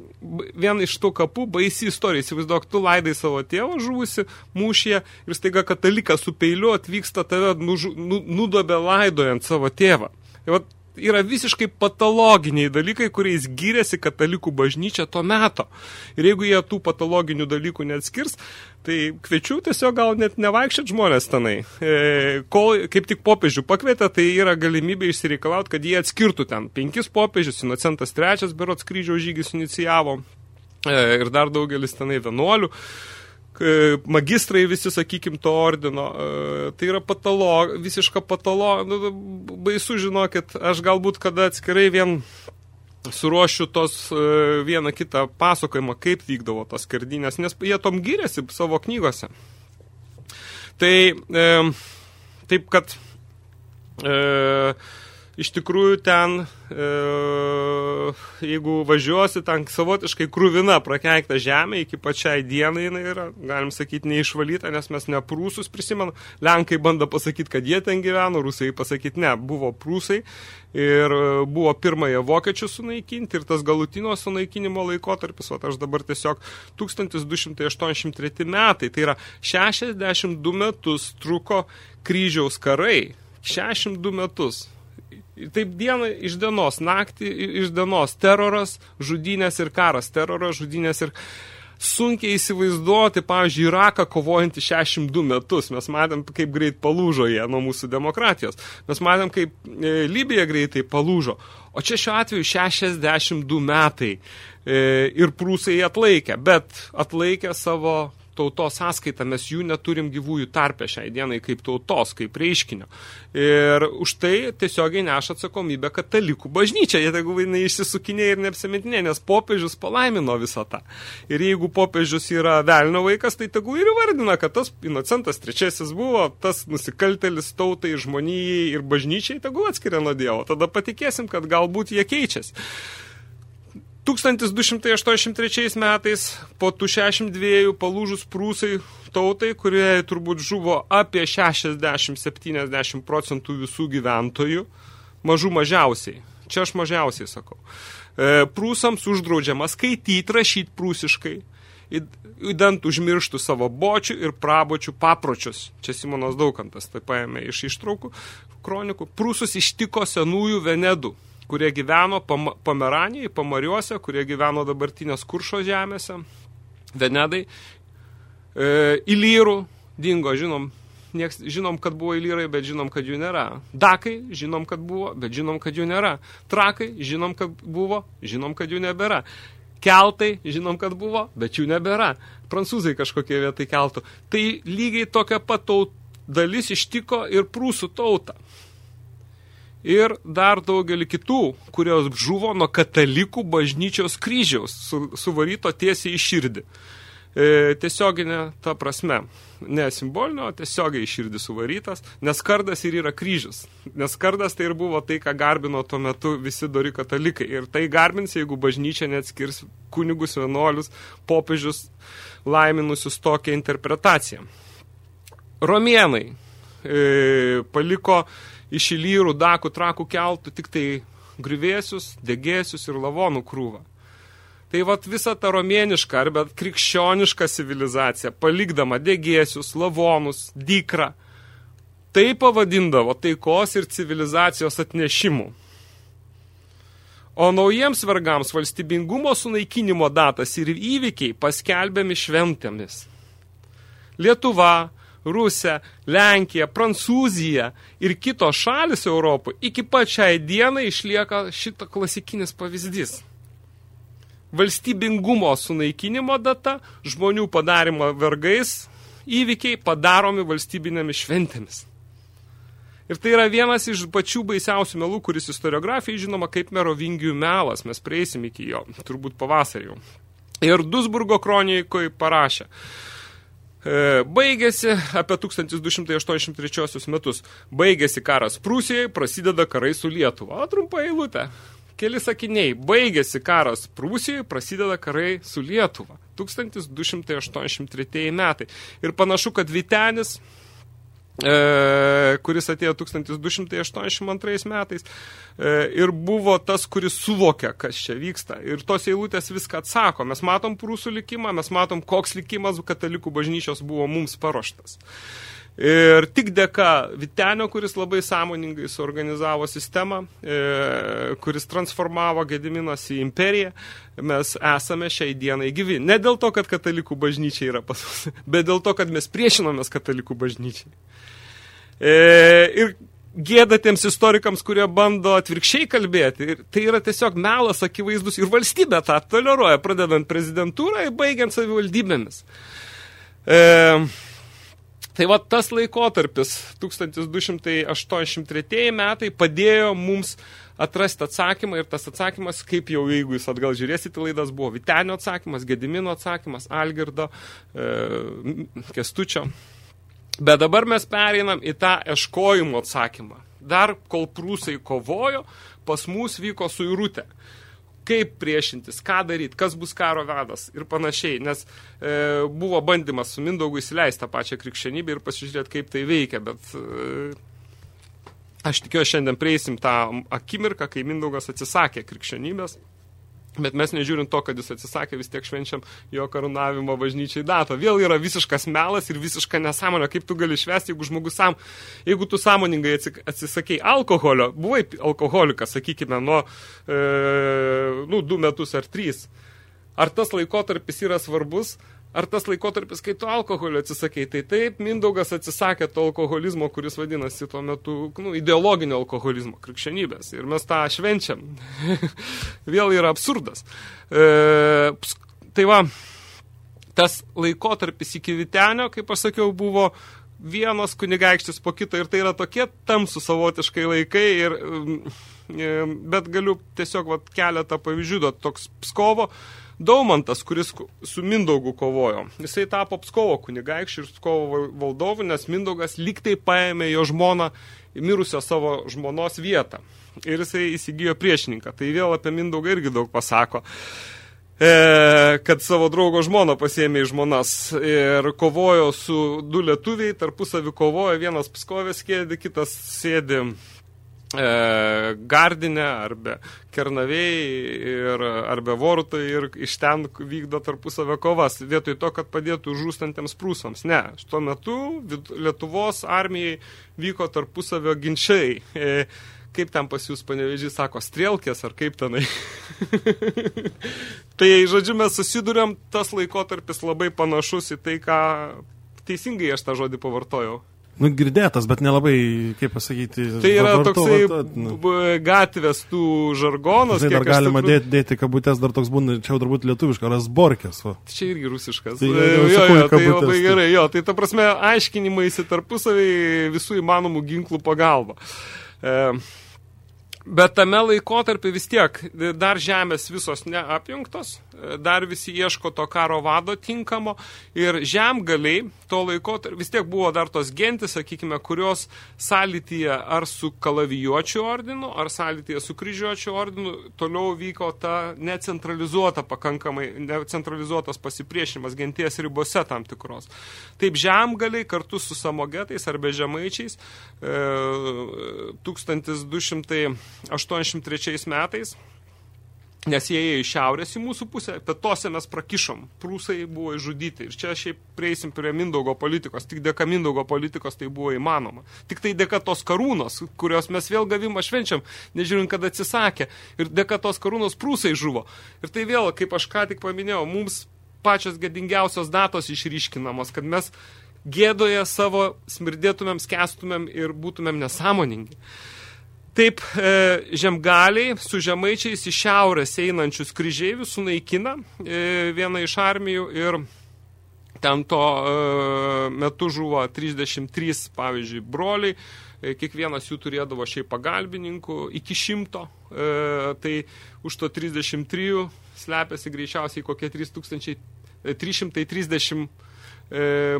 vien iš tų kapų baisi istorija. Įsivaizduok, tu laidai savo tėvą žuvusi mūšyje ir staiga katalikas su peiliu atvyksta tave nuž, nu, nudobė laidojant savo tėvą. Ir vat, yra visiškai patologiniai dalykai, kuriais gyrėsi katalikų bažnyčia to meto. Ir jeigu jie tų patologinių dalykų neatskirs, tai kviečiu tiesiog gal net nevaikščiat žmonės tenai. E, kol kaip tik popiežių pakvietė, tai yra galimybė išsireikalauti, kad jie atskirtų ten penkis popiežius, Inocentas trečias berots kryžiaus žygis inicijavo e, ir dar daugelis tenai vienuolių magistrai visi, sakykim, to ordino. E, tai yra patolo, visiška patolo. Nu, baisu, žinokit, aš galbūt kada atskirai vien suruošiu tos e, vieną kitą pasakojimą, kaip vykdavo tos skardinės, nes jie tom gyrėsi savo knygose. Tai e, taip, kad e, iš tikrųjų ten, e, jeigu važiuosi, ten savotiškai krūvina prakeikta žemė, iki pačiai dienai jinai yra, galim sakyti, neišvalyta, nes mes ne prūsus prisimenu, Lenkai bando pasakyti, kad jie ten gyveno, rusai pasakyti, ne, buvo prūsai. Ir buvo pirmąją vokiečių sunaikinti ir tas galutino sunaikinimo laikotarpis, o aš dabar tiesiog 1283 metai, tai yra 62 metus truko kryžiaus karai, 62 metus Taip dieną iš dienos, naktį iš dienos, teroras, žudynės ir karas, teroras, žudynės ir sunkiai įsivaizduoti, pavyzdžiui, Iraką kovojantį 62 metus. Mes matėm, kaip greit palūžo jie nuo mūsų demokratijos. Mes matėm, kaip e, Libija greitai palūžo. O čia šiuo atveju 62 metai e, ir prūsai atlaikė, bet atlaikė savo tautos sąskaitą mes jų neturim gyvųjų tarpę šiai dienai kaip tautos, kaip reiškinio. Ir už tai tiesiogiai neša atsakomybę katalikų bažnyčia, jie tegu jinai išsisukinė ir neapsimintinė, nes popiežius palaimino visą tą. Ir jeigu popiežius yra velnio vaikas, tai tegu ir įvardina, kad tas inocentas trečiasis buvo tas nusikaltelis tautai, žmonijai ir bažnyčiai, tegu atskiria nuo Dievo. Tada patikėsim, kad galbūt jie keičiasi. 1283 metais po tų 62 palūžus prūsai tautai, kurie turbūt žuvo apie 60-70 procentų visų gyventojų, mažų mažiausiai. Čia aš mažiausiai sakau. E, prūsams uždraudžiama skaityti, rašyti prūsiškai, įdant užmirštų savo bočių ir prabočių papročius. Čia Simonas Daukantas tai paėmė iš ištraukų kronikų. Prūsus ištiko senųjų Venedų kurie gyveno Pam Pomeranijai, Pamariuose, kurie gyveno dabartinės Kuršo žemėse, Venedai, e, Ilyrų dingo, žinom, nieks, žinom, kad buvo Ilyrai, bet žinom, kad jų nėra. Dakai, žinom, kad buvo, bet žinom, kad jų nėra. Trakai, žinom, kad buvo, žinom, kad jų nebėra. Keltai, žinom, kad buvo, bet jų nebėra. Prancūzai kažkokie vietai keltų. Tai lygiai tokia pat dalis ištiko ir prūsų tautą ir dar daugelį kitų, kurios žuvo nuo katalikų bažnyčios kryžiaus, su, suvaryto tiesiai į širdį. E, tiesioginė ta prasme, ne simbolinio, o tiesiogiai į širdį suvarytas, nes kardas ir yra kryžius. Nes kardas tai ir buvo tai, ką garbino tuo metu visi dori katalikai. Ir tai garbins, jeigu bažnyčia neatskirs kunigus, vienuolius, popiežius laiminusius tokią interpretaciją. Romienai e, paliko iš ilyrų, dakų, trakų keltų tik tai grįvėsius, degėsius ir lavonų krūvą. Tai vat visa ta romieniška arba krikščioniška civilizacija, palikdama degėsius, lavonus, dykrą, tai pavadindavo taikos ir civilizacijos atnešimu. O naujiems vergams valstybingumo sunaikinimo datas ir įvykiai paskelbiami šventėmis. Lietuva, Rusija, Lenkija, Prancūzija ir kitos šalis Europoje iki pačiai dienai išlieka šito klasikinis pavyzdys. Valstybingumo sunaikinimo data, žmonių padarimo vergais, įvykiai padaromi valstybinėmis šventėmis. Ir tai yra vienas iš pačių baisiausių melų, kuris istoriografijai žinoma kaip merovingių melas. Mes prieisim iki jo, turbūt pavasarį. Ir Dusburgo kronikoje parašė, baigėsi apie 1283 metus. Baigėsi karas Prūsijai, prasideda karai su Lietuva. O trumpa eilutė. Keli sakiniai. Baigėsi karas Prūsijai, prasideda karai su Lietuva. 1283 metai. Ir panašu, kad Vitenis e, kuris atėjo 1282 metais e, ir buvo tas, kuris suvokia, kas čia vyksta. Ir tos eilutės viską atsako. Mes matom prūsų likimą, mes matom, koks likimas katalikų bažnyčios buvo mums paruoštas. Ir tik dėka Vitenio, kuris labai sąmoningai suorganizavo sistemą, e, kuris transformavo Gediminas į imperiją, mes esame šiai dienai gyvi. Ne dėl to, kad katalikų bažnyčia yra pas mus, bet dėl to, kad mes priešinomės katalikų bažnyčiai. E, ir gėda tiems istorikams, kurie bando atvirkščiai kalbėti. Ir tai yra tiesiog melas akivaizdus ir valstybė tą toleruoja, pradedant prezidentūrą ir baigiant savivaldybėmis. E, Tai va tas laikotarpis 1283 metai padėjo mums atrasti atsakymą ir tas atsakymas, kaip jau jeigu jūs atgal žiūrėsite laidas, buvo Vitenio atsakymas, Gedimino atsakymas, Algirdo, e, Kestučio. Bet dabar mes pereinam į tą eškojimo atsakymą. Dar kol prūsai kovojo, pas mus vyko suirutė kaip priešintis, ką daryti, kas bus karo vedas ir panašiai, nes e, buvo bandymas su Mindaugu įsileisti tą pačią krikščionybę ir pasižiūrėti, kaip tai veikia, bet e, aš tikiuosi šiandien prieisim tą akimirką, kai Mindaugas atsisakė krikščionybės Bet mes nežiūrint to, kad jis atsisakė, vis tiek švenčiam jo karūnavimo bažnyčiai datą. Vėl yra visiškas melas ir visiška nesąmonė, kaip tu gali švesti, jeigu žmogus sam, jeigu tu sąmoningai atsisakei alkoholio, buvai alkoholikas, sakykime, nuo e, nu, du metus ar trys. Ar tas laikotarpis yra svarbus? Ar tas laikotarpis, kai tu alkoholio atsisakei, tai taip, Mindaugas atsisakė to alkoholizmo, kuris vadinasi tuo metu nu, ideologinio alkoholizmo, krikščionybės. Ir mes tą švenčiam. Vėl yra absurdas. E, tai va, tas laikotarpis iki Vitenio, kaip aš sakiau, buvo vienas kunigaikštis po kito ir tai yra tokie tamsų savotiškai laikai ir bet galiu tiesiog vat, keletą pavyzdžių duoti toks Pskovo Daumantas, kuris su Mindaugu kovojo. Jisai tapo Pskovo kunigaikščių ir Pskovo valdovu, nes Mindaugas liktai paėmė jo žmoną mirusio savo žmonos vietą. Ir jisai įsigijo priešininką. Tai vėl apie Mindaugą irgi daug pasako. E, kad savo draugo žmoną pasėmė į žmonas ir kovojo su du lietuviai, tarpusavį kovojo, vienas Pskovės sėdi, kitas sėdi e, Gardinė arba Kernavėjai ir arba Vorutai ir iš ten vykdo tarpusavio kovas, vietoj to, kad padėtų žūstantiems prūsams. Ne, tuo metu Lietuvos armijai vyko tarpusavio ginčiai. E, kaip ten pas jūs panevežys sako, strielkės ar kaip tenai. tai, žodžiu, mes susidurėm, tas laikotarpis labai panašus į tai, ką teisingai aš tą žodį pavartojau. Nu, girdėtas, bet nelabai, kaip pasakyti. Tai yra varto, toksai varto, nu. gatvės tų žargonas. Tai dar galima tikrų... dėti, dėti kabutės, dar toks būna, čia jau turbūt lietuviška, rasborkės. Va. Čia irgi rusiškas. Tai, jo, jo, jo, tai labai gerai, jo. Tai ta prasme, aiškinimai tarpusavį visų įmanomų ginklų pagalba. E, Bet tame laikotarpį vis tiek dar žemės visos neapjungtos, dar visi ieško to karo vado tinkamo ir žemgaliai to laikotarpį vis tiek buvo dar tos gentis, sakykime, kurios sąlytyje ar su kalavijuočių ordinu, ar sąlytyje su kryžiuočių ordinu toliau vyko ta necentralizuota pakankamai, necentralizuotas pasipriešinimas genties ribose tam tikros. Taip žemgaliai kartu su samogetais arba žemaičiais e, 1200 83 metais, nes jie ėjo iš šiaurės į mūsų pusę, pietose mes prakišom, prūsai buvo išžudyti. Ir čia šiaip prieisim prie Mindaugo politikos, tik dėka Mindaugo politikos tai buvo įmanoma. Tik tai dėka tos karūnos, kurios mes vėl gavimą švenčiam, nežiūrint, kad atsisakė. Ir dėka tos karūnos prūsai žuvo. Ir tai vėl, kaip aš ką tik paminėjau, mums pačios gedingiausios datos išryškinamos, kad mes gėdoje savo smirdėtumėm, skestumėm ir būtumėm nesąmoningi. Taip, e, žemgaliai su žemaičiais iš šiaurės einančius kryžeivius sunaikina e, vieną iš armijų ir ten to e, metu žuvo 33, pavyzdžiui, broliai, e, kiekvienas jų turėdavo šiaip pagalbininkų iki šimto, e, tai už to 33 slepiasi greičiausiai kokie 3330 e, e,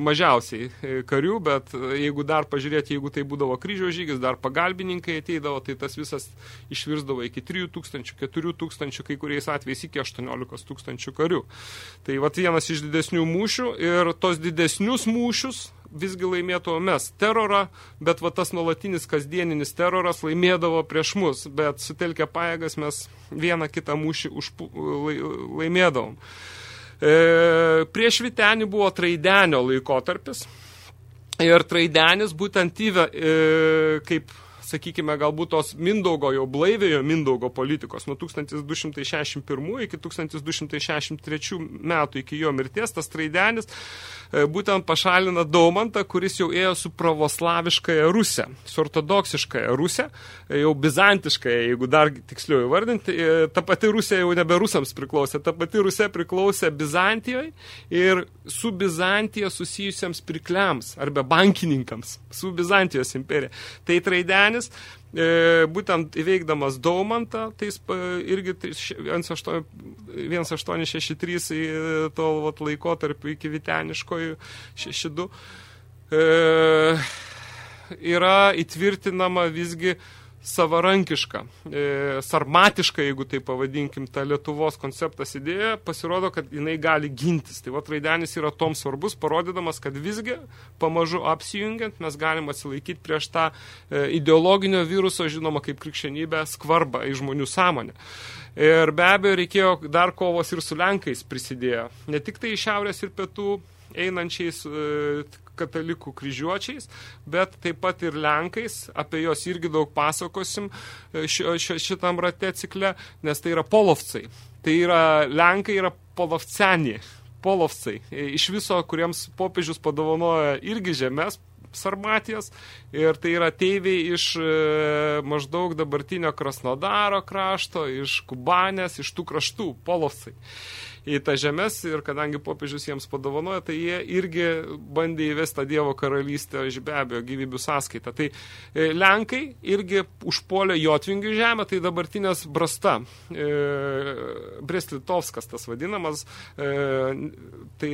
mažiausiai e, karių, bet jeigu dar pažiūrėti, jeigu tai būdavo kryžiaus žygis, dar pagalbininkai ateidavo, tai tas visas išvirsdavo iki 3000, 4000, kai kuriais atvejais iki 18 tūkstančių karių. Tai vat vienas iš didesnių mūšių ir tos didesnius mūšius visgi laimėtuvo mes terorą, bet va tas nuolatinis kasdieninis teroras laimėdavo prieš mus, bet sutelkę pajėgas mes vieną kitą mūšį užpu, laimėdavom. E, prieš Vitenį buvo Traidenio laikotarpis. Ir Traidenis būtent įve, e, kaip sakykime, galbūt tos Mindaugo jau blaivėjo Mindaugo politikos nuo 1261 iki 1263 metų iki jo mirties, tas Traidenis E, būtent pašalina Daumantą, kuris jau ėjo su pravoslaviškąją Rusę, su ortodoksiškąją Rusę, e, jau bizantiškąją, jeigu dar tiksliau įvardinti. E, ta pati Rusija jau nebe rusams priklausė, ta pati Rusija priklausė Bizantijoje ir su Bizantija susijusiems pirkliams arba bankininkams, su Bizantijos imperija. Tai Traidenis E, būtent įveikdamas Daumantą, tai jis irgi 1863 to vat, laikotarpio iki Viteniškojų 62 e, yra įtvirtinama visgi savarankiška, e, sarmatiška, jeigu tai pavadinkim, ta Lietuvos konceptas idėja, pasirodo, kad jinai gali gintis. Tai va, Raidenis yra tom svarbus, parodydamas, kad visgi pamažu apsijungiant mes galim atsilaikyti prieš tą e, ideologinio viruso, žinoma, kaip krikščionybė, skvarbą į žmonių sąmonę. Ir be abejo, reikėjo dar kovos ir su Lenkais prisidėjo. Ne tik tai iš šiaurės ir pietų einančiais e, katalikų kryžiuočiais, bet taip pat ir Lenkais, apie juos irgi daug pasakosim e, šitam rate cikle, nes tai yra polovcai. Tai yra Lenkai yra polovceni, polovcai. E, iš viso, kuriems popiežius padovanoja irgi žemės, Sarmatijos ir tai yra teiviai iš maždaug dabartinio Krasnodaro krašto, iš Kubanės, iš tų kraštų, polovsai. Į tą žemės ir kadangi popiežius jiems padovanojo, tai jie irgi bandė įvesti tą Dievo karalystę iš be abejo gyvybių sąskaitą. Tai e, Lenkai irgi užpuolė Jotvingių žemę, tai dabartinės Brasta, e, Brest-Litovskas tas vadinamas, e, tai,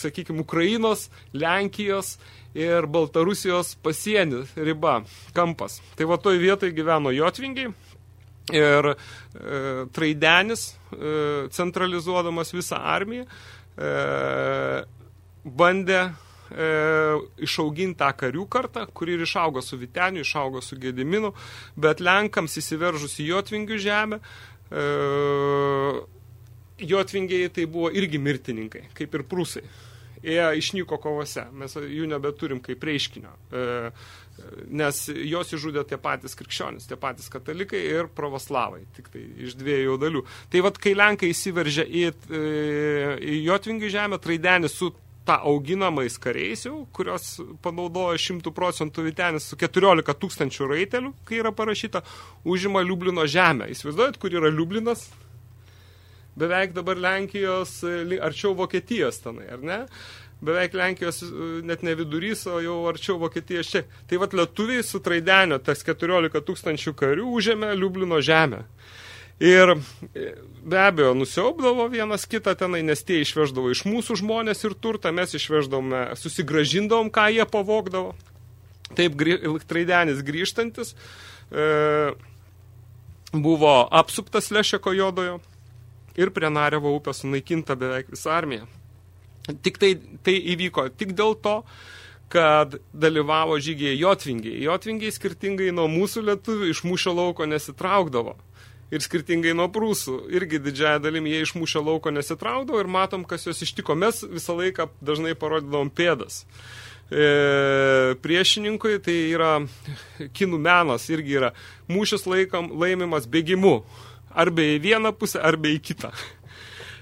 sakykime, Ukrainos, Lenkijos ir Baltarusijos pasienį riba, kampas. Tai va toj vietoje gyveno Jotvingiai ir e, Traidenis, e, centralizuodamas visą armiją, e, bandė e, išauginti tą karių kartą, kuri ir išaugo su Viteniu, išaugo su Gediminu, bet Lenkams įsiveržus į Jotvingių žemę, e, Jotvingiai tai buvo irgi mirtininkai, kaip ir prūsai jie išnyko kovose. Mes jų nebeturim kaip reiškinio. E, nes jos išžudė tie patys krikščionis, tie patys katalikai ir pravoslavai, tik tai iš dviejų dalių. Tai vad, kai Lenkai įsiveržė į, e, į Jotvingių žemę, Traidenis su tą auginamais kariais jau, kurios panaudojo 100 procentų Vitenis su 14 tūkstančių raitelių, kai yra parašyta, užima Liublino žemę. Įsivaizduojat, kur yra Liublinas? Beveik dabar Lenkijos, e, arčiau Vokietijos tenai, ar ne? Beveik Lenkijos e, net ne vidurys, o jau arčiau Vokietijos čia. Tai vat lietuviai su Traidenio, tas 14 tūkstančių karių užėmė Liublino žemę. Ir e, be abejo, nusiaubdavo vienas kitą tenai, nes tie išveždavo iš mūsų žmonės ir turtą, mes išveždavome, susigražindavom, ką jie pavogdavo. Taip, Traidenis grįžtantis e, buvo apsuptas Lešeko jodojo ir prie Narevo upės sunaikinta beveik visą armiją. Tik tai, tai įvyko tik dėl to, kad dalyvavo žygiai Jotvingiai. Jotvingiai skirtingai nuo mūsų lietuvių iš mūšio lauko nesitraukdavo. Ir skirtingai nuo prūsų. Irgi didžiąją dalimi jie iš mūšio lauko nesitraukdavo ir matom, kas jos ištiko. Mes visą laiką dažnai parodydavom pėdas. E, priešininkui tai yra kinų menas, irgi yra mūšis laikom, laimimas bėgimu arba į vieną pusę, arba į kitą.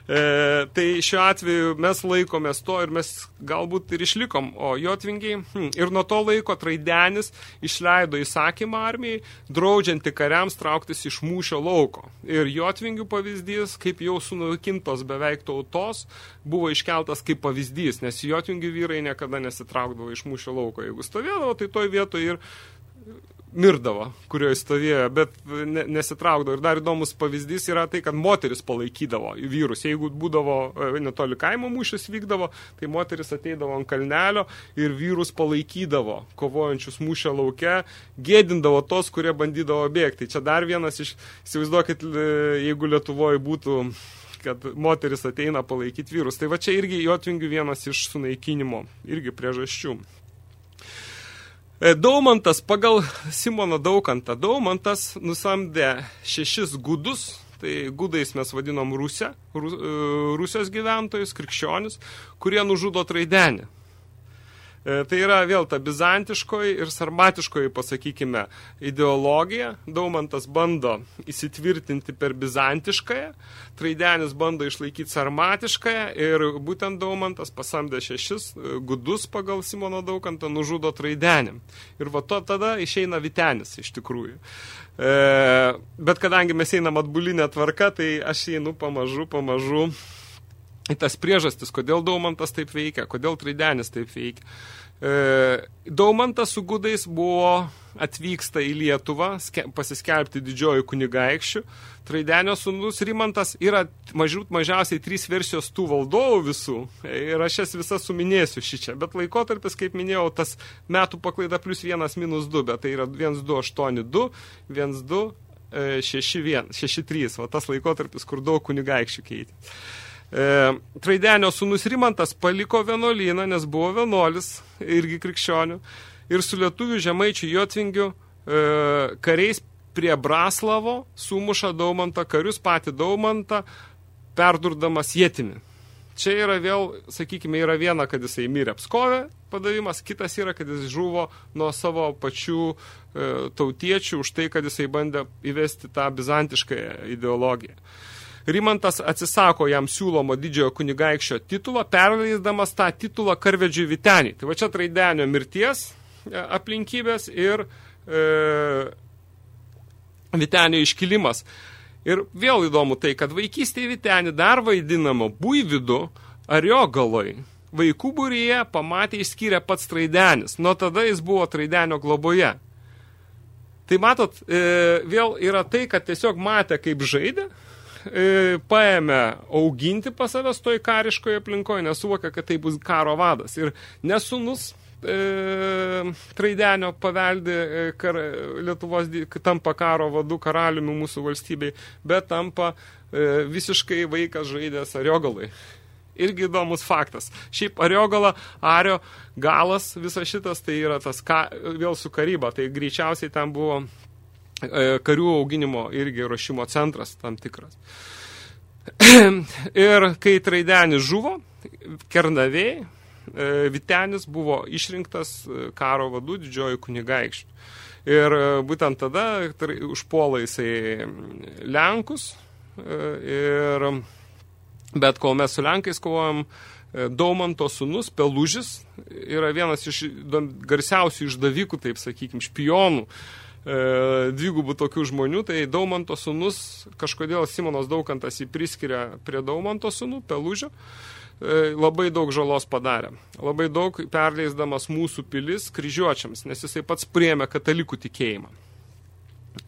E, tai šiuo atveju mes laikomės to ir mes galbūt ir išlikom, o jotvingiai hm, ir nuo to laiko Traidenis išleido įsakymą armijai, draudžianti kariams trauktis iš mūšio lauko. Ir jotvingių pavyzdys, kaip jau sunaikintos beveik tautos, buvo iškeltas kaip pavyzdys, nes jotvingių vyrai niekada nesitraukdavo iš mūšio lauko. Jeigu stovėdavo, tai toj vietoje ir mirdavo, kurioje stovėjo, bet ne, nesitraukdavo. Ir dar įdomus pavyzdys yra tai, kad moteris palaikydavo vyrus. Jeigu būdavo e, netoli kaimo mūšis vykdavo, tai moteris ateidavo ant kalnelio ir vyrus palaikydavo, kovojančius mūšio lauke, gėdindavo tos, kurie bandydavo bėgti. Čia dar vienas iš, įsivaizduokit, jeigu Lietuvoje būtų kad moteris ateina palaikyti vyrus. Tai va čia irgi jotvingių vienas iš sunaikinimo, irgi priežasčių. Daumantas pagal Simoną Daukantą, Daumantas nusamdė šešis gudus, tai gudais mes vadinom Rusę, Rusijos gyventojus, krikščionis, kurie nužudo traidenį. E, tai yra vėl ta bizantiškoji ir sarmatiškoji, pasakykime, ideologija. Daumantas bando įsitvirtinti per bizantiškąją, Traidenis bando išlaikyti sarmatiškąją ir būtent Daumantas pasamdė šešis e, gudus pagal Simono Daukantą nužudo Traidenį. Ir va to tada išeina Vitenis iš tikrųjų. E, bet kadangi mes einam atbulinę tvarką, tai aš einu pamažu, pamažu tas priežastis, kodėl Daumantas taip veikia, kodėl Traidenis taip veikia. E, Daumantas su gudais buvo atvyksta į Lietuvą pasiskelbti didžiojo kunigaikščių. Traidenio sūnus Rimantas yra mažiau, mažiausiai trys versijos tų valdovų visų. Ir aš jas visas suminėsiu šį čia. Bet laikotarpis, kaip minėjau, tas metų paklaida plus 1 minus 2, bet tai yra 1, 2, 8, 2, 1, 2, 6, 1, 6, 3. Va tas laikotarpis, kur daug kunigaikščių keitė. E, Traidenio sūnus Rimantas paliko vienuolyną, nes buvo vienuolis, irgi krikščionių, ir su lietuvių žemaičių Jotvingių e, kariais prie Braslavo sumuša Daumantą karius, patį Daumantą, perdurdamas jėtimi. Čia yra vėl, sakykime, yra viena, kad jisai mirė apskovę padavimas, kitas yra, kad jis žuvo nuo savo pačių e, tautiečių už tai, kad jisai bandė įvesti tą bizantišką ideologiją. Rimantas atsisako jam siūlomo didžiojo kunigaikščio titulo, perleisdamas tą titulą karvedžiui Vitenį. Tai va čia traidenio mirties e, aplinkybės ir e, Vitenio iškilimas. Ir vėl įdomu tai, kad vaikystėje Vitenį dar vaidinamo Buividu Ariogaloj vaikų būryje pamatė išskyrė pats Traidenis. Nuo tada jis buvo Traidenio globoje. Tai matot, e, vėl yra tai, kad tiesiog matė, kaip žaidė, paėmė auginti pas savęs toj kariškoje aplinkoje, nesuvokė, kad tai bus karo vadas. Ir nesunus e, Traidenio paveldė e, kar, Lietuvos, tampa karo vadu karaliumi mūsų valstybei, bet tampa e, visiškai vaikas žaidęs Ariogalai. Irgi įdomus faktas. Šiaip Ariogala, Ario galas, visas šitas, tai yra tas ka, vėl su karyba, tai greičiausiai ten buvo e, karių auginimo irgi ruošimo centras tam tikras. Ir kai Traidenis žuvo, Kernavėjai, E, Vitenis buvo išrinktas e, karo vadų didžioji kunigaikščių. Ir e, būtent tada užpuola jisai Lenkus, ir, bet kol mes su Lenkais kovojam, Daumanto sunus, Pelužis, yra vienas iš garsiausių išdavikų, taip sakykime, špionų, dvigubų tokių žmonių, tai Daumanto sunus, kažkodėl Simonas Daukantas jį priskiria prie Daumanto sunų, Pelužio, E, labai daug žalos padarė. Labai daug perleisdamas mūsų pilis kryžiuočiams, nes jisai pats priėmė katalikų tikėjimą.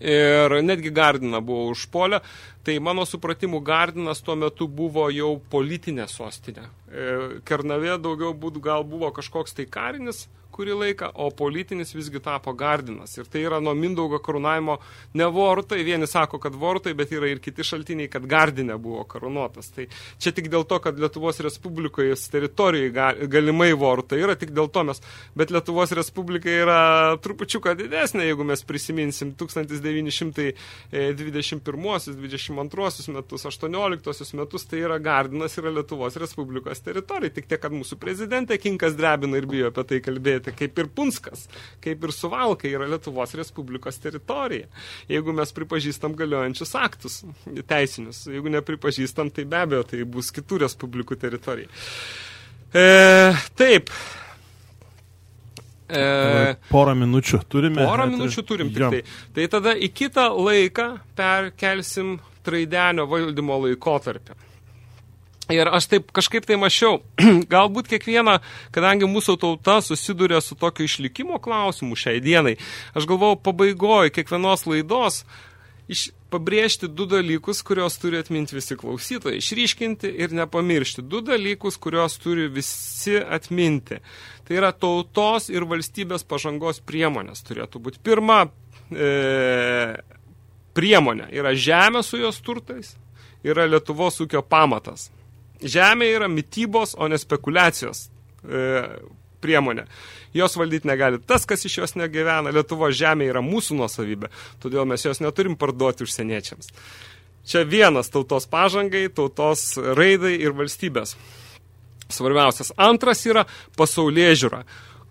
Ir netgi Gardina buvo užpolę, tai mano supratimu Gardinas tuo metu buvo jau politinė sostinė. E, Kernavė daugiau būtų gal buvo kažkoks tai karinis kurį laiką, o politinis visgi tapo Gardinas. Ir tai yra nuo Mindaugo karūnavimo ne vortai, vieni sako, kad vortai, bet yra ir kiti šaltiniai, kad Gardinė buvo karūnuotas. Tai čia tik dėl to, kad Lietuvos Respublikoje teritorijai galimai vortai yra, tik dėl to mes, bet Lietuvos Respublika yra trupučiuką didesnė, jeigu mes prisiminsim 1921, 22 metus, 18 metus, tai yra Gardinas, yra Lietuvos Respublikos teritorija. Tik tiek, kad mūsų prezidentė Kinkas drebina ir bijo apie tai kalbėti teritorija, kaip ir Punskas, kaip ir Suvalka yra Lietuvos Respublikos teritorija. Jeigu mes pripažįstam galiojančius aktus teisinius, jeigu nepripažįstam, tai be abejo, tai bus kitų respublikų teritorija. E, taip. E, porą minučių turime. Porą minučių turim tik tai. Tai tada į kitą laiką perkelsim traidenio valdymo laikotarpį. Ir aš taip kažkaip tai mačiau, galbūt kiekviena, kadangi mūsų tauta susiduria su tokio išlikimo klausimu šiai dienai, aš galvau pabaigoju kiekvienos laidos iš, pabrėžti du dalykus, kurios turi atminti visi klausytojai, išryškinti ir nepamiršti. Du dalykus, kurios turi visi atminti. Tai yra tautos ir valstybės pažangos priemonės turėtų būti. Pirma e, priemonė yra žemė su jos turtais, yra Lietuvos ūkio pamatas. Žemė yra mytybos, o ne spekulacijos e, priemonė. Jos valdyti negali tas, kas iš jos negyvena. Lietuvo žemė yra mūsų nuosavybė, todėl mes jos neturim parduoti užsieniečiams. Čia vienas tautos pažangai, tautos raidai ir valstybės. Svarbiausias. Antras yra pasaulė žiūra.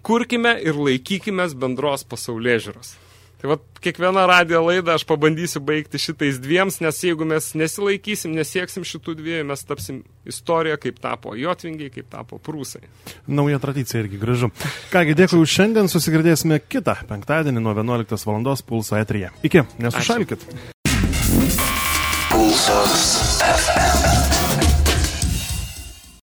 Kurkime ir laikykime bendros pasaulė žiūros. Tai va, kiekvieną radijo laidą aš pabandysiu baigti šitais dviems, nes jeigu mes nesilaikysim, nesieksim šitų dviejų, mes tapsim istoriją, kaip tapo Jotvingiai, kaip tapo Prūsai. Nauja tradicija irgi gražu. Kągi, dėkui už šiandien, susigirdėsime kitą penktadienį nuo 11 val. Pulso etrija. Iki, nesušalkit. Pulsas FM.